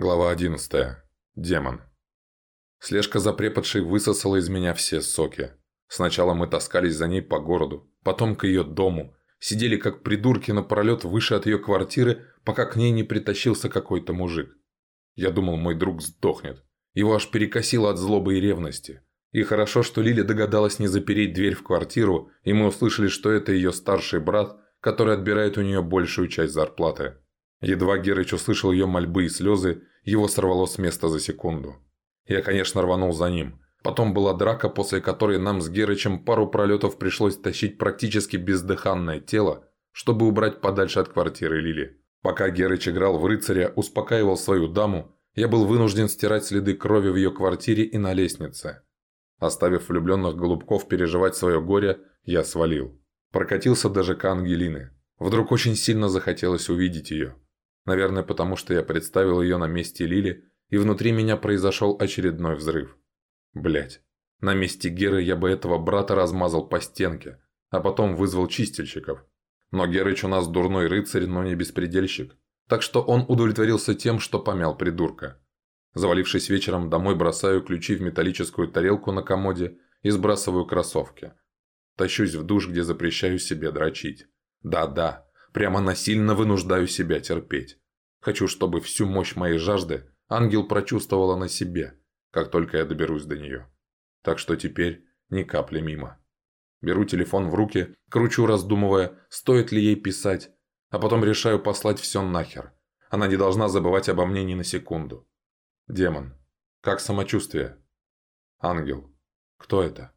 Глава 11. Демон. Слежка за преподшей высосала из меня все соки. Сначала мы таскались за ней по городу, потом к ее дому, сидели как придурки на пролет выше от ее квартиры, пока к ней не притащился какой-то мужик. Я думал, мой друг сдохнет. Его аж перекосило от злобы и ревности. И хорошо, что Лиля догадалась не запереть дверь в квартиру, и мы услышали, что это ее старший брат, который отбирает у нее большую часть зарплаты. Едва Герыч услышал ее мольбы и слезы, его сорвало с места за секунду. Я, конечно, рванул за ним. Потом была драка, после которой нам с Герычем пару пролетов пришлось тащить практически бездыханное тело, чтобы убрать подальше от квартиры Лили. Пока Герыч играл в рыцаря, успокаивал свою даму, я был вынужден стирать следы крови в ее квартире и на лестнице. Оставив влюбленных голубков переживать свое горе, я свалил. Прокатился даже к Ангелины. Вдруг очень сильно захотелось увидеть ее. Наверное, потому что я представил ее на месте Лили, и внутри меня произошел очередной взрыв. Блять. На месте Геры я бы этого брата размазал по стенке, а потом вызвал чистильщиков. Но Герыч у нас дурной рыцарь, но не беспредельщик. Так что он удовлетворился тем, что помял придурка. Завалившись вечером домой, бросаю ключи в металлическую тарелку на комоде и сбрасываю кроссовки. Тащусь в душ, где запрещаю себе дрочить. Да-да, Прямо насильно вынуждаю себя терпеть. Хочу, чтобы всю мощь моей жажды ангел прочувствовала на себе, как только я доберусь до нее. Так что теперь ни капли мимо. Беру телефон в руки, кручу, раздумывая, стоит ли ей писать, а потом решаю послать все нахер. Она не должна забывать обо мне ни на секунду. Демон. Как самочувствие? Ангел. Кто это?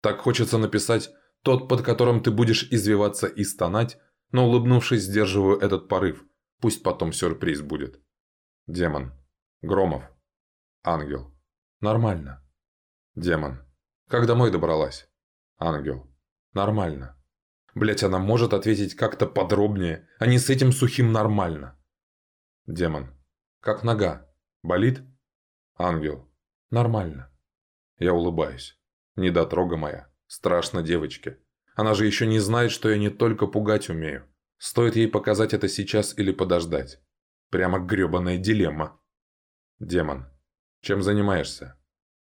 Так хочется написать «тот, под которым ты будешь извиваться и стонать», но, улыбнувшись, сдерживаю этот порыв. Пусть потом сюрприз будет. Демон. Громов. Ангел. Нормально. Демон. Как домой добралась? Ангел. Нормально. Блять, она может ответить как-то подробнее, а не с этим сухим «нормально». Демон. Как нога? Болит? Ангел. Нормально. Я улыбаюсь. Недотрога моя. Страшно девочке. Она же еще не знает, что я не только пугать умею. Стоит ей показать это сейчас или подождать. Прямо гребаная дилемма. Демон. Чем занимаешься?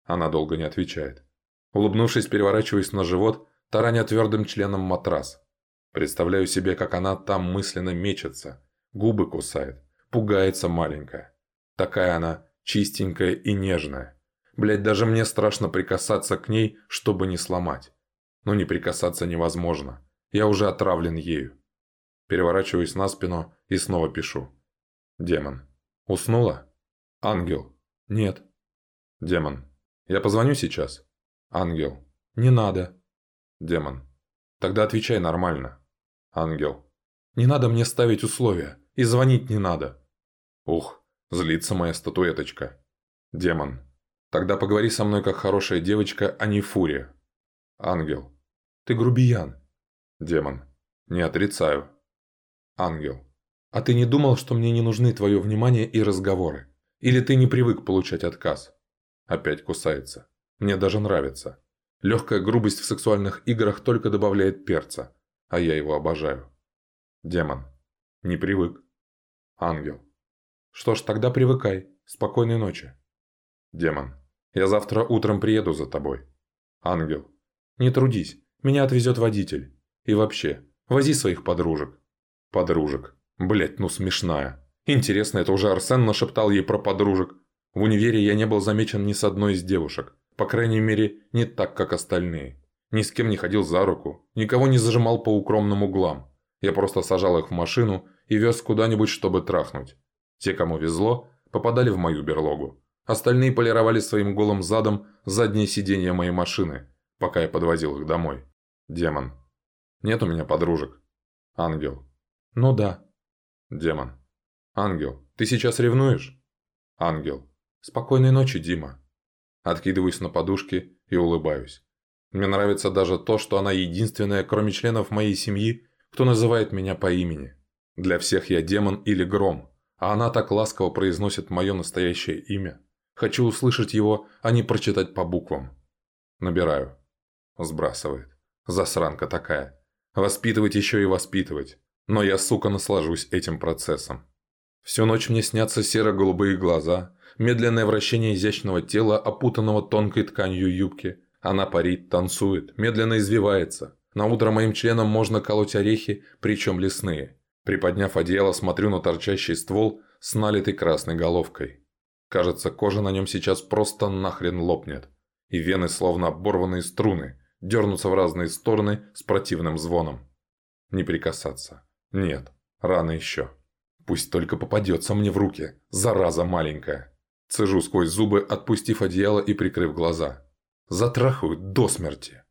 Она долго не отвечает. Улыбнувшись, переворачиваюсь на живот, тараня твердым членом матрас. Представляю себе, как она там мысленно мечется, губы кусает, пугается маленькая. Такая она чистенькая и нежная. Блять, даже мне страшно прикасаться к ней, чтобы не сломать но не прикасаться невозможно. Я уже отравлен ею. Переворачиваюсь на спину и снова пишу. Демон. Уснула? Ангел. Нет. Демон. Я позвоню сейчас? Ангел. Не надо. Демон. Тогда отвечай нормально. Ангел. Не надо мне ставить условия. И звонить не надо. Ух, злится моя статуэточка. Демон. Тогда поговори со мной как хорошая девочка, а не фурия. Ангел. Ты грубиян. Демон. Не отрицаю. Ангел. А ты не думал, что мне не нужны твое внимание и разговоры? Или ты не привык получать отказ? Опять кусается. Мне даже нравится. Легкая грубость в сексуальных играх только добавляет перца, а я его обожаю. Демон. Не привык. Ангел. Что ж, тогда привыкай. Спокойной ночи. Демон. Я завтра утром приеду за тобой. Ангел. Не трудись. Меня отвезет водитель. И вообще, вози своих подружек». «Подружек. Блять, ну смешная. Интересно, это уже Арсен нашептал ей про подружек. В универе я не был замечен ни с одной из девушек. По крайней мере, не так, как остальные. Ни с кем не ходил за руку, никого не зажимал по укромным углам. Я просто сажал их в машину и вез куда-нибудь, чтобы трахнуть. Те, кому везло, попадали в мою берлогу. Остальные полировали своим голым задом заднее сиденье моей машины, пока я подвозил их домой. Демон. Нет у меня подружек. Ангел. Ну да. Демон. Ангел. Ты сейчас ревнуешь? Ангел. Спокойной ночи, Дима. Откидываюсь на подушки и улыбаюсь. Мне нравится даже то, что она единственная, кроме членов моей семьи, кто называет меня по имени. Для всех я демон или гром, а она так ласково произносит мое настоящее имя. Хочу услышать его, а не прочитать по буквам. Набираю. Сбрасывает. Засранка такая. Воспитывать еще и воспитывать. Но я, сука, наслажусь этим процессом. Всю ночь мне снятся серо-голубые глаза, медленное вращение изящного тела, опутанного тонкой тканью юбки. Она парит, танцует, медленно извивается. На утро моим членом можно колоть орехи, причем лесные. Приподняв одеяло, смотрю на торчащий ствол с налитой красной головкой. Кажется, кожа на нем сейчас просто нахрен лопнет. И вены, словно оборванные струны, дернутся в разные стороны с противным звоном. Не прикасаться. Нет, рано еще. Пусть только попадется мне в руки, зараза маленькая. Цежу сквозь зубы, отпустив одеяло и прикрыв глаза. Затрахаю до смерти.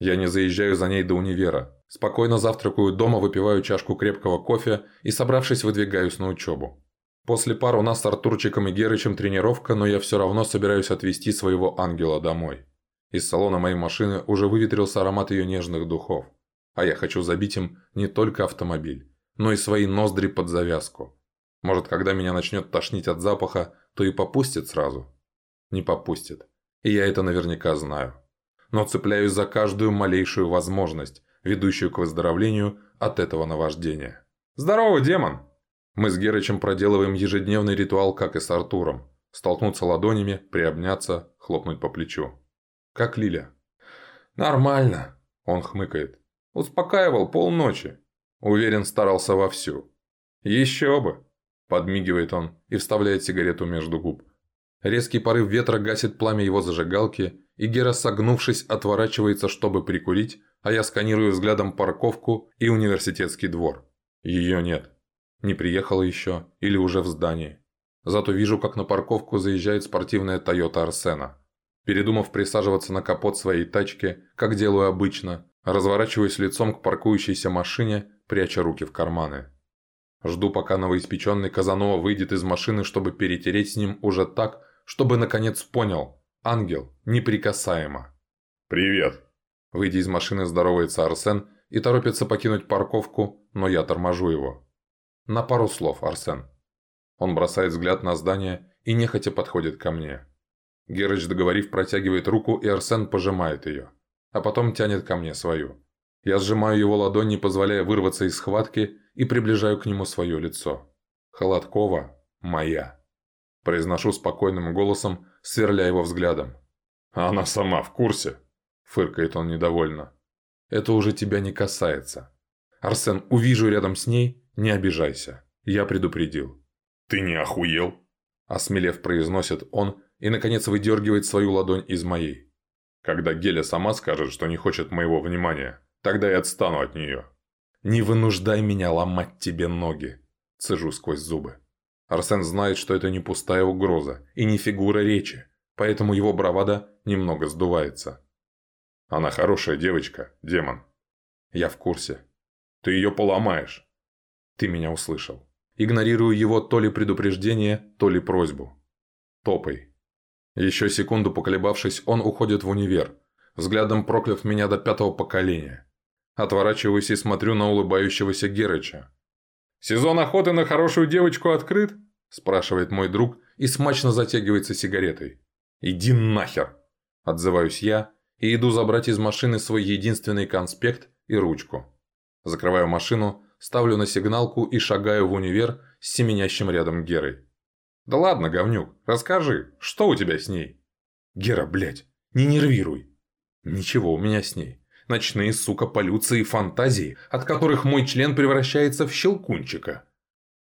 Я не заезжаю за ней до универа. Спокойно завтракаю дома, выпиваю чашку крепкого кофе и, собравшись, выдвигаюсь на учебу. После пар у нас с Артурчиком и Герычем тренировка, но я все равно собираюсь отвезти своего ангела домой. Из салона моей машины уже выветрился аромат ее нежных духов. А я хочу забить им не только автомобиль но и свои ноздри под завязку. Может, когда меня начнет тошнить от запаха, то и попустит сразу? Не попустит. И я это наверняка знаю. Но цепляюсь за каждую малейшую возможность, ведущую к выздоровлению от этого наваждения. «Здорово, демон!» Мы с Герычем проделываем ежедневный ритуал, как и с Артуром. Столкнуться ладонями, приобняться, хлопнуть по плечу. «Как Лиля?» «Нормально», – он хмыкает. «Успокаивал полночи. Уверен, старался вовсю. «Еще бы!» – подмигивает он и вставляет сигарету между губ. Резкий порыв ветра гасит пламя его зажигалки, и Гера, согнувшись, отворачивается, чтобы прикурить, а я сканирую взглядом парковку и университетский двор. Ее нет. Не приехала еще или уже в здании. Зато вижу, как на парковку заезжает спортивная Тойота Арсена. Передумав присаживаться на капот своей тачки, как делаю обычно, разворачиваюсь лицом к паркующейся машине пряча руки в карманы. Жду, пока новоиспеченный Казанова выйдет из машины, чтобы перетереть с ним уже так, чтобы наконец понял. Ангел неприкасаемо. «Привет!» Выйдя из машины, здоровается Арсен и торопится покинуть парковку, но я торможу его. На пару слов, Арсен. Он бросает взгляд на здание и нехотя подходит ко мне. Герыч, договорив, протягивает руку, и Арсен пожимает ее, а потом тянет ко мне свою. Я сжимаю его ладонь, не позволяя вырваться из схватки, и приближаю к нему свое лицо. Холодкова моя. Произношу спокойным голосом, сверля его взглядом. «А она сама в курсе?» Фыркает он недовольно. «Это уже тебя не касается. Арсен, увижу рядом с ней, не обижайся. Я предупредил». «Ты не охуел?» Осмелев произносит он и, наконец, выдергивает свою ладонь из моей. «Когда Геля сама скажет, что не хочет моего внимания, Тогда я отстану от нее. Не вынуждай меня ломать тебе ноги. Цежу сквозь зубы. Арсен знает, что это не пустая угроза и не фигура речи, поэтому его бравада немного сдувается. Она хорошая девочка, демон. Я в курсе. Ты ее поломаешь. Ты меня услышал. Игнорирую его то ли предупреждение, то ли просьбу. Топай. Еще секунду поколебавшись, он уходит в универ, взглядом прокляв меня до пятого поколения. Отворачиваюсь и смотрю на улыбающегося Герыча. «Сезон охоты на хорошую девочку открыт?» – спрашивает мой друг и смачно затягивается сигаретой. «Иди нахер!» – отзываюсь я и иду забрать из машины свой единственный конспект и ручку. Закрываю машину, ставлю на сигналку и шагаю в универ с семенящим рядом Герой. «Да ладно, говнюк, расскажи, что у тебя с ней?» «Гера, блядь, не нервируй!» «Ничего у меня с ней. Ночные, сука, полюции и фантазии, от которых мой член превращается в щелкунчика.